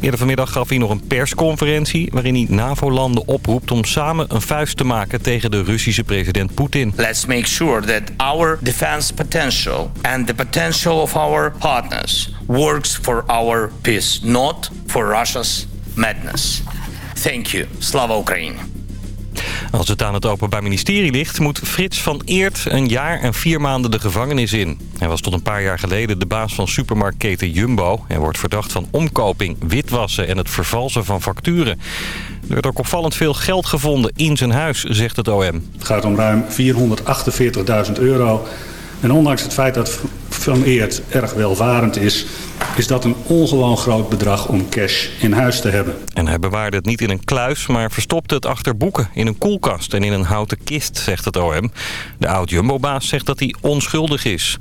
Eerder vanmiddag gaf hij nog een persconferentie... waarin hij NAVO-landen oproept om samen een vuist te maken... tegen de Russische president Poetin. Let's make sure that our defense potential and the potential of our partners works for our peace, not for Russia's madness. Thank you. Slava Ukraine. Als het aan het Openbaar Ministerie ligt, moet Frits van Eert een jaar en vier maanden de gevangenis in. Hij was tot een paar jaar geleden de baas van supermarktketen Jumbo... en wordt verdacht van omkoping, witwassen en het vervalsen van facturen. Er werd ook opvallend veel geld gevonden in zijn huis, zegt het OM. Het gaat om ruim 448.000 euro. En ondanks het feit dat Van Eert erg welvarend is... is dat een ongewoon groot bedrag om cash in huis te hebben. En hij bewaarde het niet in een kluis, maar verstopte het achter boeken... in een koelkast en in een houten kist, zegt het OM. De oud-Jumbo-baas zegt dat hij onschuldig is.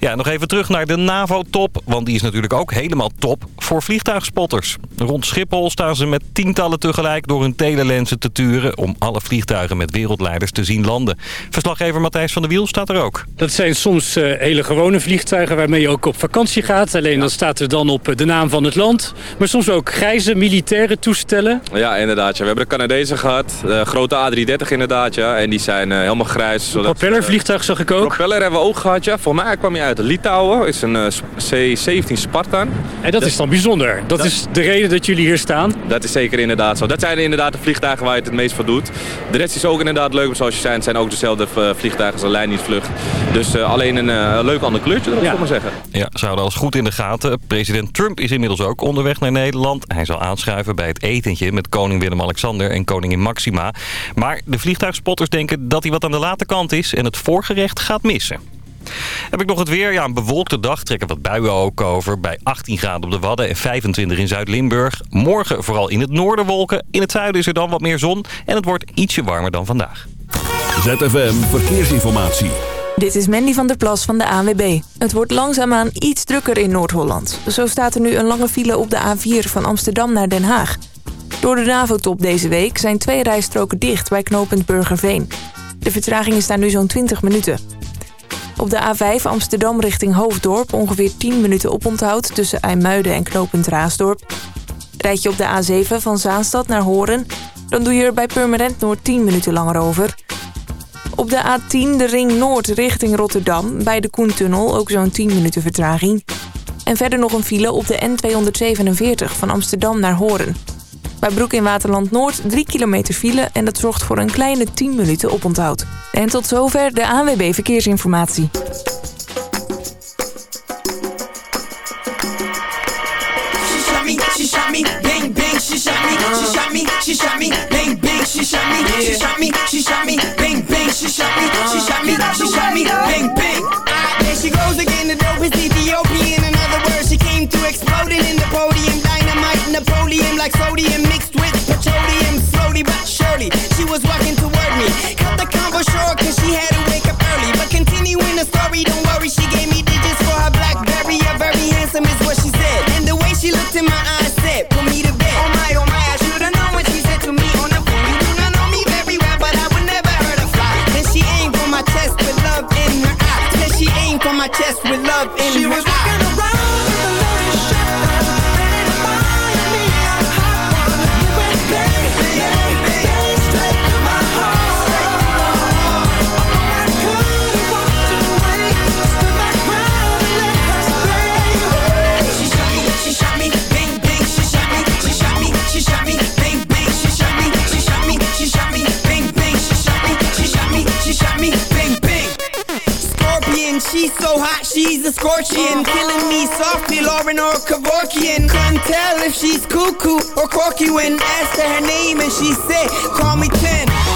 Ja, nog even terug naar de NAVO-top, want die is natuurlijk ook helemaal top voor vliegtuigspotters. Rond Schiphol staan ze met tientallen tegelijk door hun telelensen te turen... om alle vliegtuigen met wereldleiders te zien landen. Verslaggever Matthijs van der Wiel staat er ook. Dat zijn soms uh, hele gewone vliegtuigen waarmee je ook op vakantie gaat. Alleen dan staat er dan op de naam van het land. Maar soms ook grijze militaire toestellen. Ja, inderdaad. Ja. We hebben de Canadezen gehad. De grote A330 inderdaad. Ja. En die zijn uh, helemaal grijs. Een propellervliegtuig zag ik ook. Propeller hebben we ook gehad. Ja. Voor mij kwam je uit Litouwen. is een uh, C-17 Spartan. En dat, dat, is dan bijzonder. Dat, dat, is de reden dat jullie hier staan. Dat is zeker inderdaad zo. Dat zijn inderdaad de vliegtuigen waar je het het meest voor doet. De rest is ook inderdaad leuk. Zoals je zei, het zijn ook dezelfde vliegtuigen als een lijndienstvlucht. Dus uh, alleen een leuk ander ja. maar zeggen. Ja, ze houden alles goed in de gaten. President Trump is inmiddels ook onderweg naar Nederland. Hij zal aanschuiven bij het etentje met koning Willem-Alexander en koningin Maxima. Maar de vliegtuigspotters denken dat hij wat aan de late kant is en het voorgerecht gaat missen. Heb ik nog het weer? Ja, een bewolkte dag trekken wat buien ook over. Bij 18 graden op de Wadden en 25 in Zuid-Limburg. Morgen vooral in het noorden wolken. In het zuiden is er dan wat meer zon. En het wordt ietsje warmer dan vandaag. ZFM Verkeersinformatie. Dit is Mandy van der Plas van de ANWB. Het wordt langzaamaan iets drukker in Noord-Holland. Zo staat er nu een lange file op de A4 van Amsterdam naar Den Haag. Door de NAVO-top deze week zijn twee rijstroken dicht bij knooppunt Burgerveen. De vertraging is daar nu zo'n 20 minuten. Op de A5 Amsterdam richting Hoofddorp ongeveer 10 minuten oponthoud... tussen IJmuiden en knooppunt Raasdorp. Rijd je op de A7 van Zaanstad naar Horen... dan doe je er bij Purmerend Noord 10 minuten langer over... Op de A10 de Ring Noord richting Rotterdam. Bij de Koentunnel ook zo'n 10 minuten vertraging. En verder nog een file op de N247 van Amsterdam naar Horen. Bij Broek in Waterland Noord 3 kilometer file... en dat zorgt voor een kleine 10 minuten oponthoud. En tot zover de ANWB Verkeersinformatie. Shot me, she shot me, bang bang. She shot me, she shot me, she shot me, bang bang. She shot me, she shot me, she shot me, bang bang. There she goes again. The dope is Ethiopian. In other words, she came through exploding in the podium, dynamite, Napoleon like sodium mixed with petroleum. Slowly but surely, she was walking toward me. Cut the convo short 'cause she had to wake up early. But continuing the story, don't worry, she gave me digits for her BlackBerry. A very handsome is what she said, and the way she looked in my eyes my chest with love in she her was a scorpion Killing me softly, Lauryn or Kevorkian. Couldn't tell if she's cuckoo or quirky When asked her her name and she said, call me 10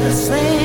the same.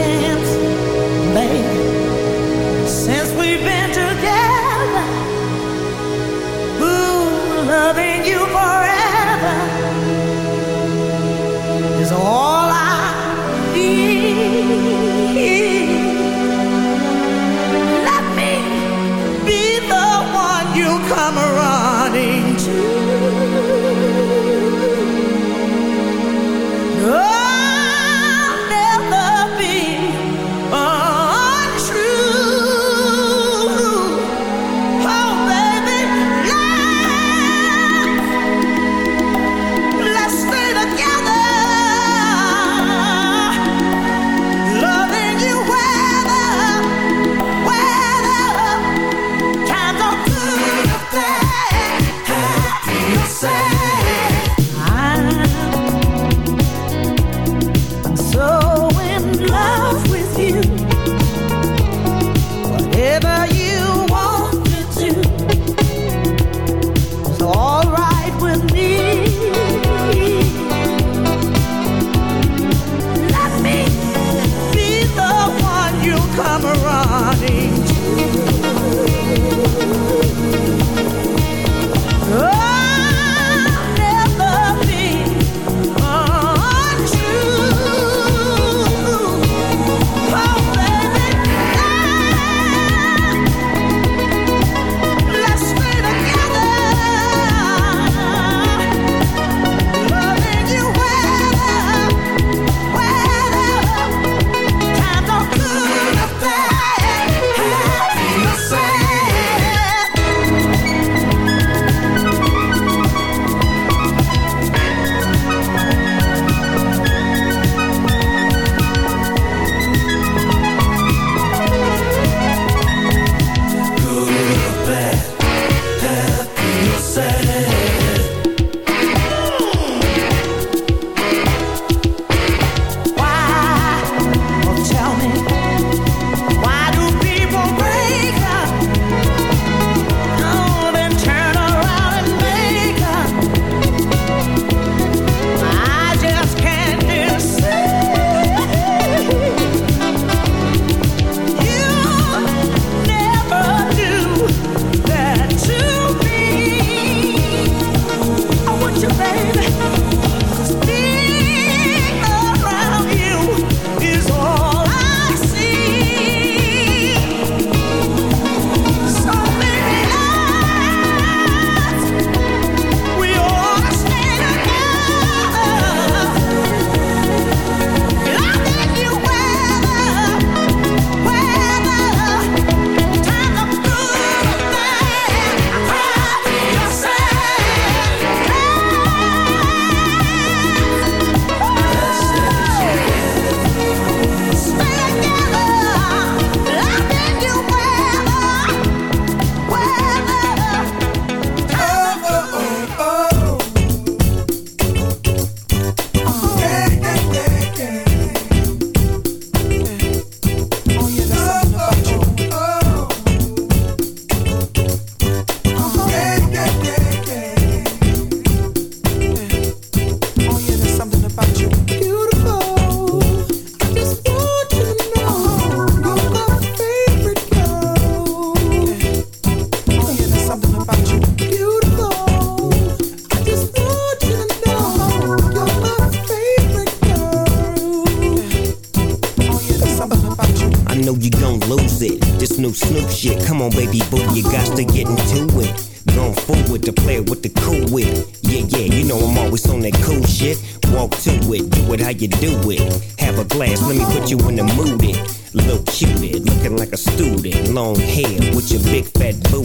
Come on, baby boo, you got to get into it. Going forward to play with the cool wit. Yeah, yeah, you know I'm always on that cool shit. Walk to it, do it how you do it. Have a glass, let me put you in the mood. It. Little cutie, looking like a student. Long hair with your big fat booty.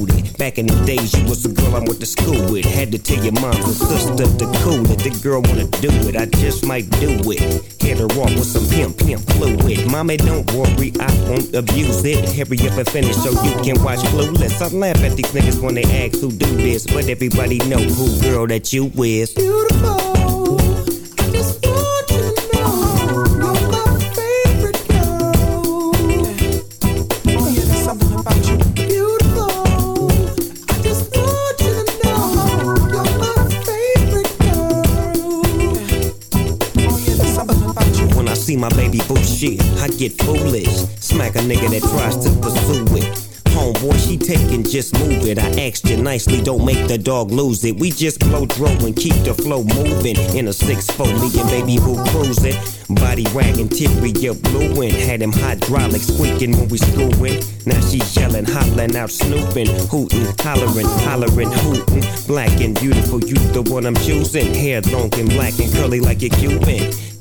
Back in the days, you was the girl I went to school with. Had to tell your mom and sister to cool it. The girl wanna do it, I just might do it. Hit her off with some pimp, pimp fluid. Mommy, don't worry, I won't abuse it. Hurry up and finish so you can watch Clueless. I laugh at these niggas when they ask who do this, but everybody know who girl that you is. When Bullshit. I get foolish. Smack a nigga that tries to pursue it. Homeboy, she taking, just move it. I asked you nicely, don't make the dog lose it. We just blow dro and keep the flow moving. In a 6-4, me and baby boo cruising. Body wagging, teary, you blueing. Had him hydraulic squeaking when we screwing. Now she yelling, hollering out, snooping, hooting, hollering, hollering, hooting. Black and beautiful, you the one I'm choosing. Hair long and black and curly like a Cuban.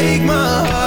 break my heart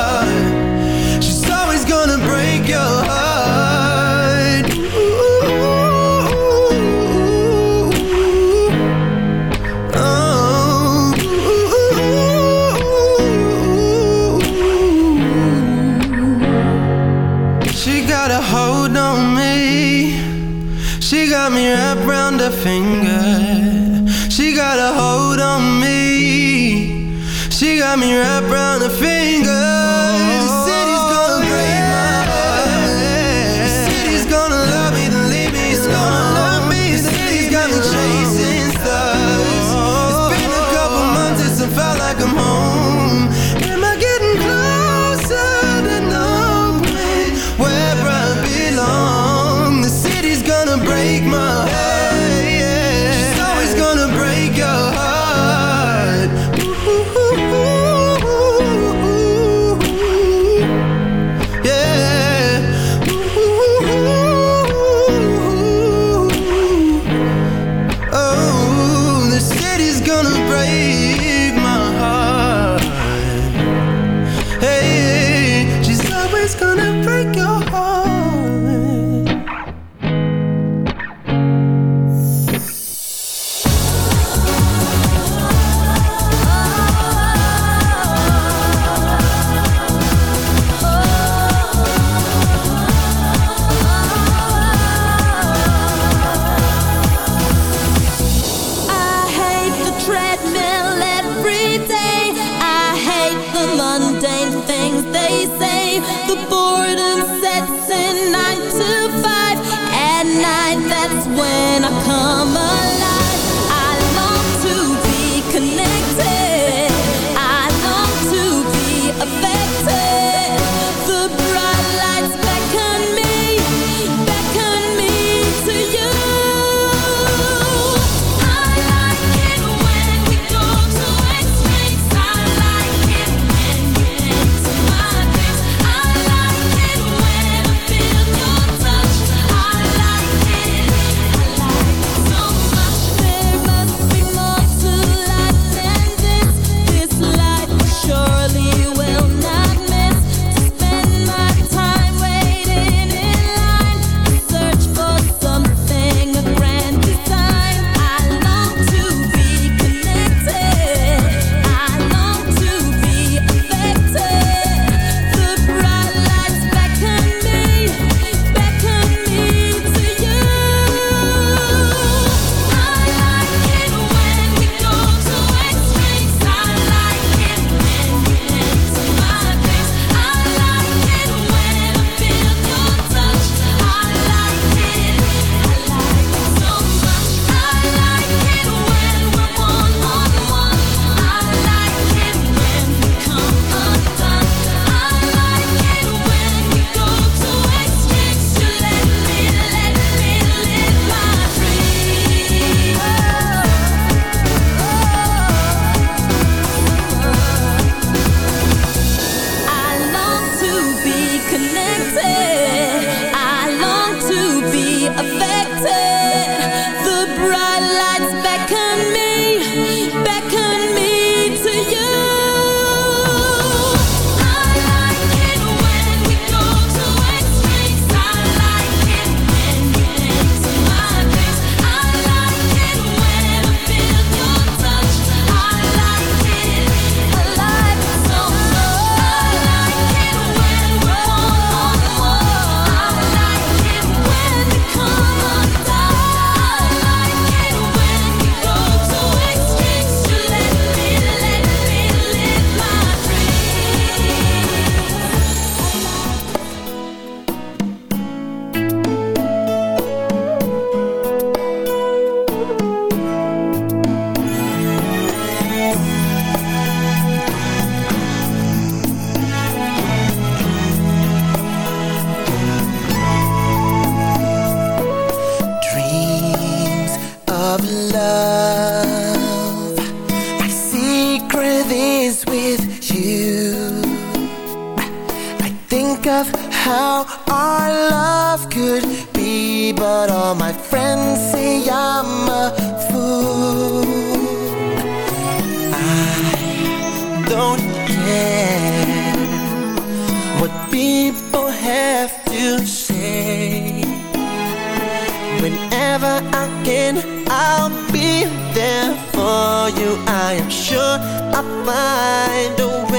Whenever I can, I'll be there for you. I am sure I'll find a way.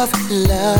Of love.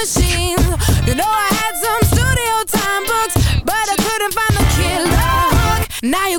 machine. You know I had some studio time books But I couldn't find the killer hook. Now you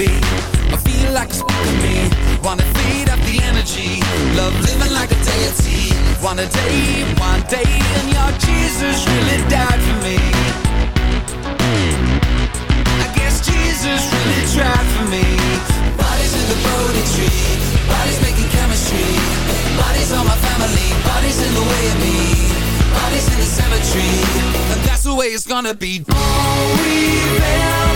entropy, I feel like it's of me. Wanna feed up the energy, love living like a deity. One a day, one day, and your Jesus really died for me. I guess Jesus really tried for me. Bodies in the Bodhi tree, bodies making chemistry. Bodies on my family, bodies in the way of me. Bodies in the cemetery, and that's the way it's gonna be. All we've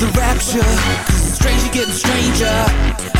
the rapture, cause it's strange getting stranger.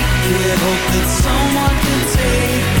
naked. Hope that someone can take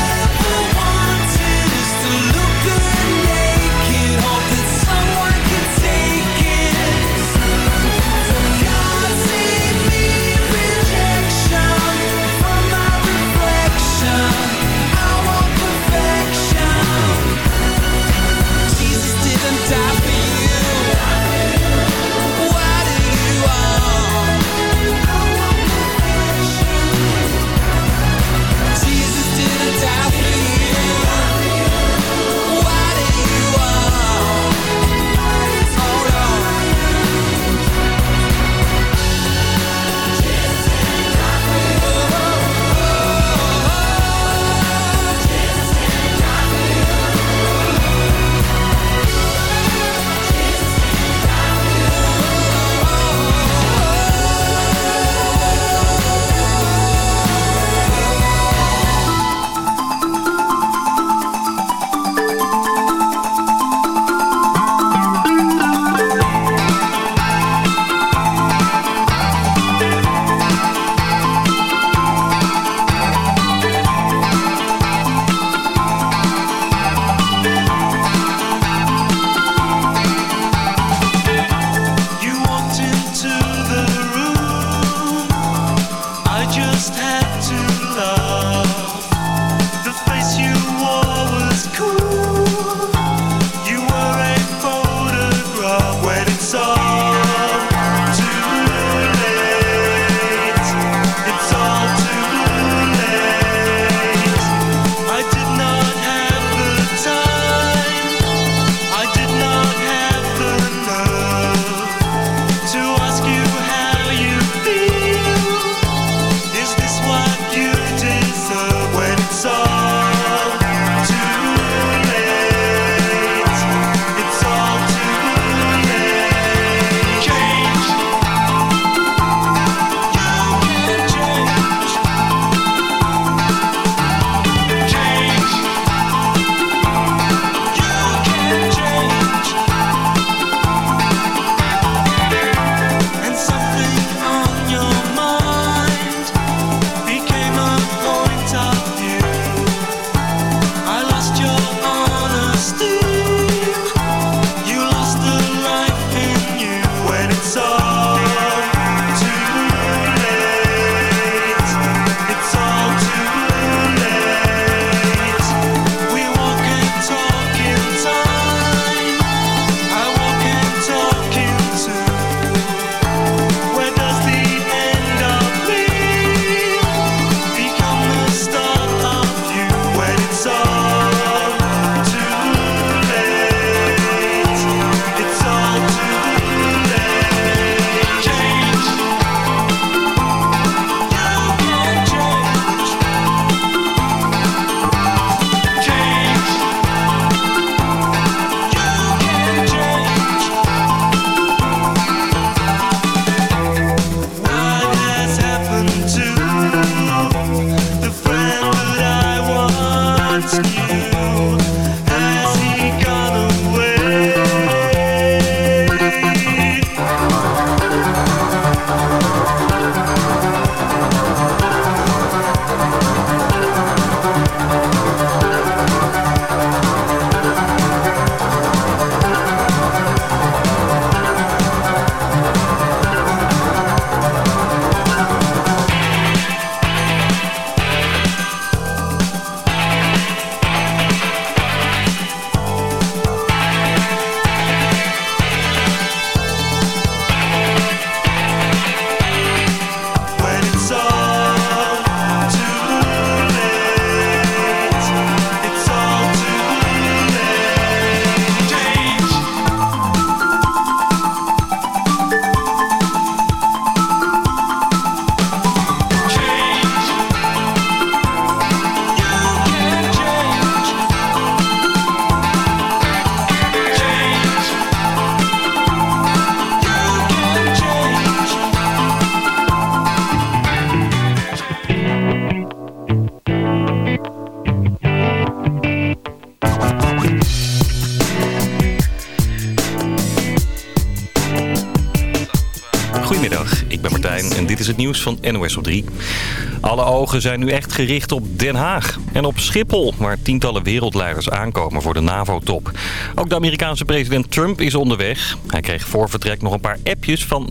van NOS op 3. Alle ogen zijn nu echt gericht op Den Haag en op Schiphol... waar tientallen wereldleiders aankomen voor de NAVO-top. Ook de Amerikaanse president Trump is onderweg. Hij kreeg voor vertrek nog een paar appjes van